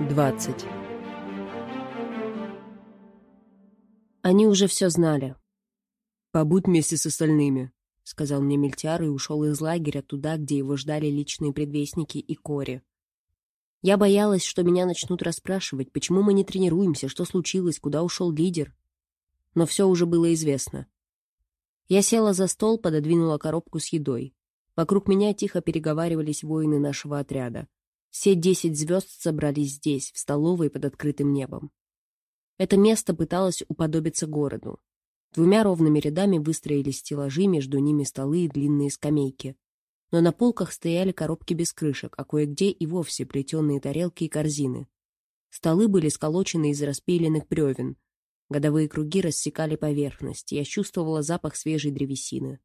20. Они уже все знали. «Побудь вместе с остальными», — сказал мне Мельтяр и ушел из лагеря туда, где его ждали личные предвестники и Кори. Я боялась, что меня начнут расспрашивать, почему мы не тренируемся, что случилось, куда ушел лидер. Но все уже было известно. Я села за стол, пододвинула коробку с едой. Вокруг меня тихо переговаривались воины нашего отряда. Все десять звезд собрались здесь, в столовой под открытым небом. Это место пыталось уподобиться городу. Двумя ровными рядами выстроились стеллажи, между ними столы и длинные скамейки. Но на полках стояли коробки без крышек, а кое-где и вовсе плетеные тарелки и корзины. Столы были сколочены из распиленных бревен. Годовые круги рассекали поверхность, я чувствовала запах свежей древесины.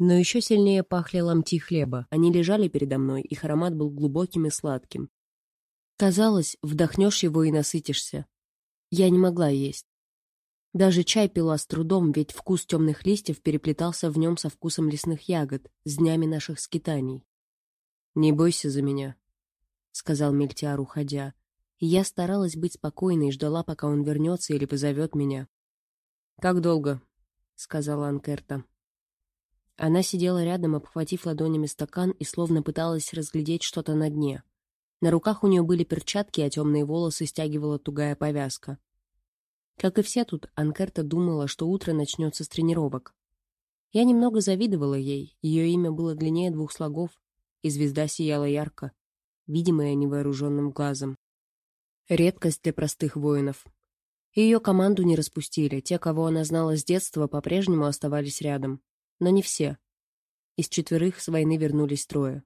Но еще сильнее пахли ломти хлеба. Они лежали передо мной, их аромат был глубоким и сладким. Казалось, вдохнешь его и насытишься. Я не могла есть. Даже чай пила с трудом, ведь вкус темных листьев переплетался в нем со вкусом лесных ягод, с днями наших скитаний. «Не бойся за меня», — сказал Мельтиар, уходя. Я старалась быть спокойной и ждала, пока он вернется или позовет меня. «Как долго?» — сказала Анкерта. Она сидела рядом, обхватив ладонями стакан и словно пыталась разглядеть что-то на дне. На руках у нее были перчатки, а темные волосы стягивала тугая повязка. Как и все тут, Анкерта думала, что утро начнется с тренировок. Я немного завидовала ей, ее имя было длиннее двух слогов, и звезда сияла ярко, видимая невооруженным глазом. Редкость для простых воинов. Ее команду не распустили, те, кого она знала с детства, по-прежнему оставались рядом но не все. Из четверых с войны вернулись трое.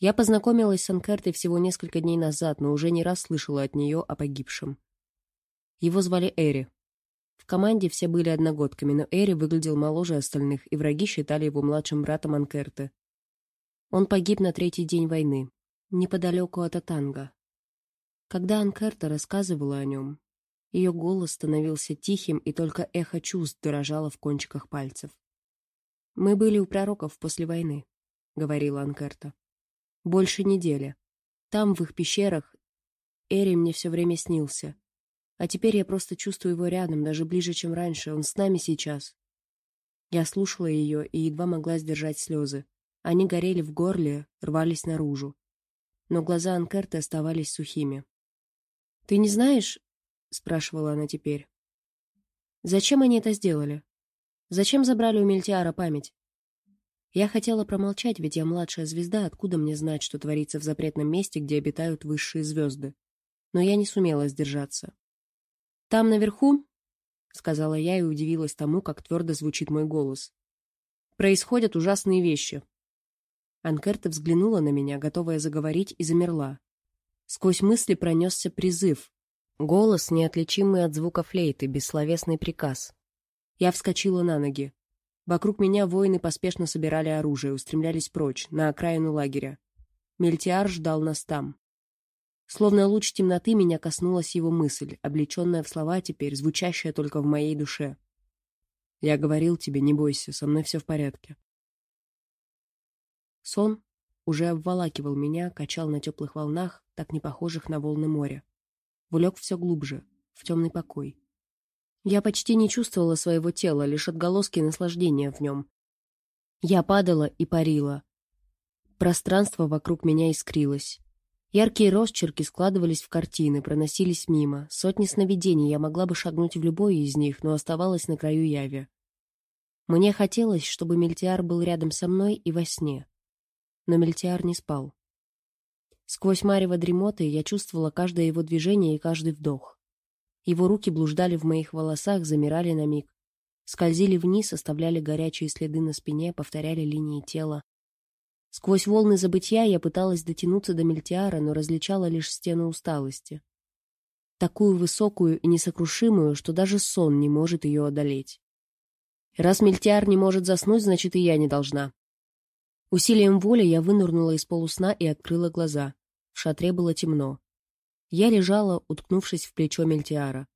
Я познакомилась с Анкертой всего несколько дней назад, но уже не раз слышала от нее о погибшем. Его звали Эри. В команде все были одногодками, но Эри выглядел моложе остальных, и враги считали его младшим братом Анкерты. Он погиб на третий день войны, неподалеку от Атанга. Когда Анкерта рассказывала о нем, ее голос становился тихим, и только эхо чувств дрожало в кончиках пальцев. «Мы были у пророков после войны», — говорила Анкерта. «Больше недели. Там, в их пещерах, Эри мне все время снился. А теперь я просто чувствую его рядом, даже ближе, чем раньше. Он с нами сейчас». Я слушала ее и едва могла сдержать слезы. Они горели в горле, рвались наружу. Но глаза Анкерты оставались сухими. «Ты не знаешь?» — спрашивала она теперь. «Зачем они это сделали?» Зачем забрали у Мельтиара память? Я хотела промолчать, ведь я младшая звезда, откуда мне знать, что творится в запретном месте, где обитают высшие звезды? Но я не сумела сдержаться. «Там наверху», — сказала я и удивилась тому, как твердо звучит мой голос, — «происходят ужасные вещи». Анкерта взглянула на меня, готовая заговорить, и замерла. Сквозь мысли пронесся призыв. Голос, неотличимый от звука флейты, бессловесный приказ. Я вскочила на ноги. Вокруг меня воины поспешно собирали оружие, устремлялись прочь, на окраину лагеря. Мельтиар ждал нас там. Словно луч темноты меня коснулась его мысль, облеченная в слова теперь, звучащая только в моей душе. «Я говорил тебе, не бойся, со мной все в порядке». Сон уже обволакивал меня, качал на теплых волнах, так не похожих на волны моря. Влек все глубже, в темный покой. Я почти не чувствовала своего тела, лишь отголоски наслаждения в нем. Я падала и парила. Пространство вокруг меня искрилось. Яркие росчерки складывались в картины, проносились мимо. Сотни сновидений, я могла бы шагнуть в любой из них, но оставалась на краю яви. Мне хотелось, чтобы Мельтиар был рядом со мной и во сне. Но Мельтиар не спал. Сквозь марево дремоты я чувствовала каждое его движение и каждый вдох. Его руки блуждали в моих волосах, замирали на миг. Скользили вниз, оставляли горячие следы на спине, повторяли линии тела. Сквозь волны забытья я пыталась дотянуться до Мельтиара, но различала лишь стену усталости. Такую высокую и несокрушимую, что даже сон не может ее одолеть. Раз Мельтиар не может заснуть, значит и я не должна. Усилием воли я вынырнула из полусна и открыла глаза. В шатре было темно. Я лежала, уткнувшись в плечо Мельтиара.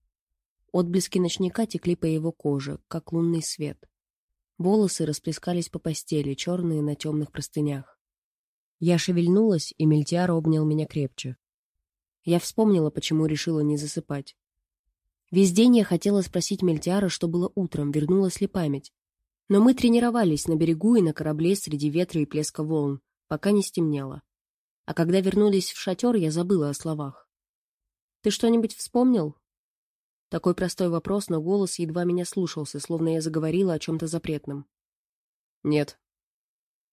Отблески ночника текли по его коже, как лунный свет. Волосы расплескались по постели, черные на темных простынях. Я шевельнулась, и Мельтиар обнял меня крепче. Я вспомнила, почему решила не засыпать. Весь день я хотела спросить Мельтиара, что было утром, вернулась ли память. Но мы тренировались на берегу и на корабле среди ветра и плеска волн, пока не стемнело. А когда вернулись в шатер, я забыла о словах. «Ты что-нибудь вспомнил?» Такой простой вопрос, но голос едва меня слушался, словно я заговорила о чем-то запретном. «Нет».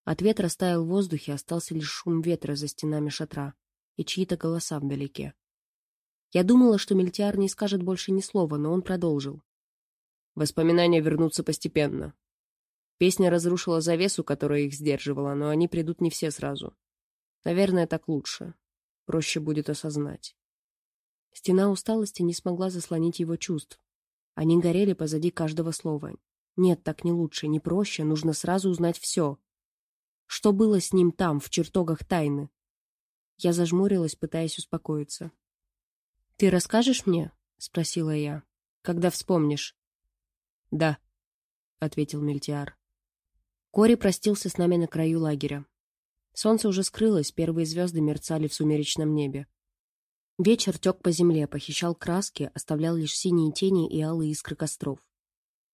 Ответ растаял в воздухе, остался лишь шум ветра за стенами шатра и чьи-то голоса вдалеке. Я думала, что Мельтиар не скажет больше ни слова, но он продолжил. Воспоминания вернутся постепенно. Песня разрушила завесу, которая их сдерживала, но они придут не все сразу. Наверное, так лучше. Проще будет осознать. Стена усталости не смогла заслонить его чувств. Они горели позади каждого слова. Нет, так не лучше, не проще, нужно сразу узнать все. Что было с ним там, в чертогах тайны? Я зажмурилась, пытаясь успокоиться. «Ты расскажешь мне?» — спросила я. «Когда вспомнишь?» «Да», — ответил Мельтиар. Кори простился с нами на краю лагеря. Солнце уже скрылось, первые звезды мерцали в сумеречном небе. Вечер тек по земле, похищал краски, оставлял лишь синие тени и алые искры костров.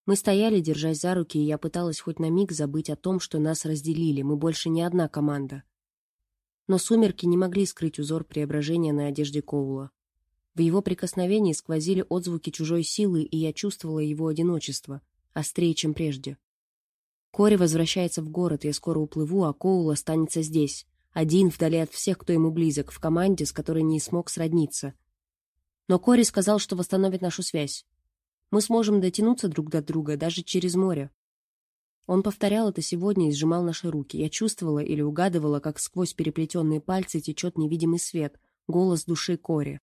Мы стояли, держась за руки, и я пыталась хоть на миг забыть о том, что нас разделили, мы больше не одна команда. Но сумерки не могли скрыть узор преображения на одежде Коула. В его прикосновении сквозили отзвуки чужой силы, и я чувствовала его одиночество, острее, чем прежде. Кори возвращается в город, я скоро уплыву, а Коул останется здесь, один, вдали от всех, кто ему близок, в команде, с которой не смог сродниться. Но Кори сказал, что восстановит нашу связь. Мы сможем дотянуться друг до друга, даже через море. Он повторял это сегодня и сжимал наши руки. Я чувствовала или угадывала, как сквозь переплетенные пальцы течет невидимый свет, голос души Кори.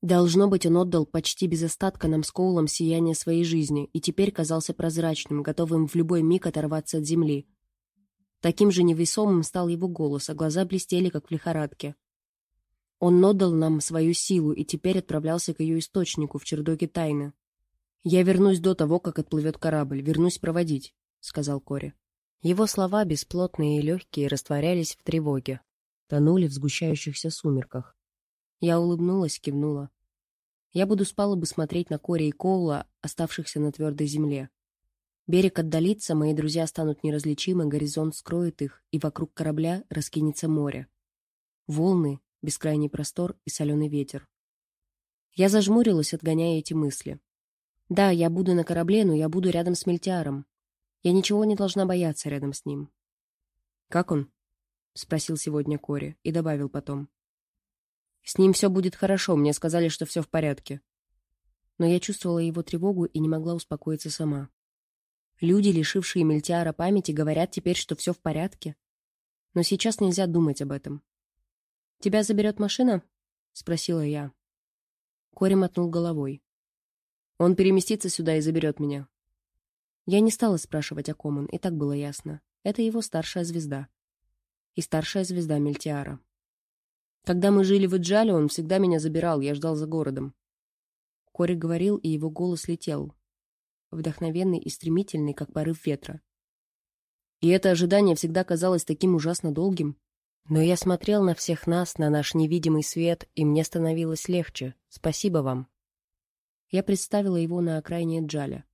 Должно быть, он отдал почти без остатка нам с Коулом сияние своей жизни и теперь казался прозрачным, готовым в любой миг оторваться от земли. Таким же невесомым стал его голос, а глаза блестели, как в лихорадке. Он отдал нам свою силу и теперь отправлялся к ее источнику в чердоге тайны. «Я вернусь до того, как отплывет корабль, вернусь проводить», — сказал Кори. Его слова, бесплотные и легкие, растворялись в тревоге, тонули в сгущающихся сумерках. Я улыбнулась, кивнула. Я буду с палубы смотреть на Кори и Коула, оставшихся на твердой земле. Берег отдалится, мои друзья станут неразличимы, горизонт скроет их, и вокруг корабля раскинется море. Волны, бескрайний простор и соленый ветер. Я зажмурилась, отгоняя эти мысли. Да, я буду на корабле, но я буду рядом с Мельтиаром. Я ничего не должна бояться рядом с ним. «Как он?» — спросил сегодня Кори и добавил потом. С ним все будет хорошо, мне сказали, что все в порядке. Но я чувствовала его тревогу и не могла успокоиться сама. Люди, лишившие Мельтиара памяти, говорят теперь, что все в порядке. Но сейчас нельзя думать об этом. «Тебя заберет машина?» — спросила я. Кори мотнул головой. «Он переместится сюда и заберет меня». Я не стала спрашивать о ком он, и так было ясно. Это его старшая звезда. И старшая звезда Мельтиара. Когда мы жили в Иджале, он всегда меня забирал, я ждал за городом. Кори говорил, и его голос летел, вдохновенный и стремительный, как порыв ветра. И это ожидание всегда казалось таким ужасно долгим. Но я смотрел на всех нас, на наш невидимый свет, и мне становилось легче. Спасибо вам. Я представила его на окраине Джаля,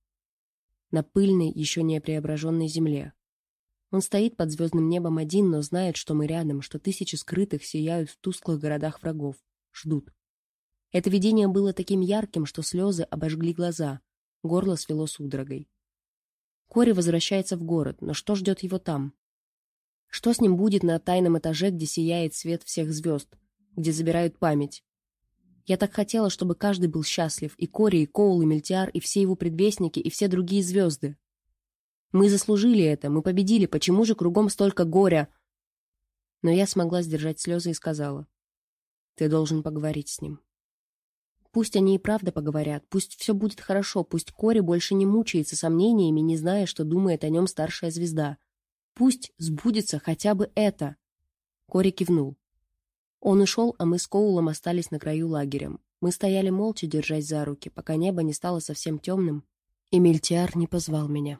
на пыльной, еще не преображенной земле. Он стоит под звездным небом один, но знает, что мы рядом, что тысячи скрытых сияют в тусклых городах врагов. Ждут. Это видение было таким ярким, что слезы обожгли глаза, горло свело судорогой. Кори возвращается в город, но что ждет его там? Что с ним будет на тайном этаже, где сияет свет всех звезд, где забирают память? Я так хотела, чтобы каждый был счастлив, и Кори, и Коул, и Мельтиар, и все его предвестники, и все другие звезды. Мы заслужили это, мы победили, почему же кругом столько горя? Но я смогла сдержать слезы и сказала. Ты должен поговорить с ним. Пусть они и правда поговорят, пусть все будет хорошо, пусть Кори больше не мучается сомнениями, не зная, что думает о нем старшая звезда. Пусть сбудется хотя бы это. Кори кивнул. Он ушел, а мы с Коулом остались на краю лагеря. Мы стояли молча, держась за руки, пока небо не стало совсем темным, и Мельтиар не позвал меня.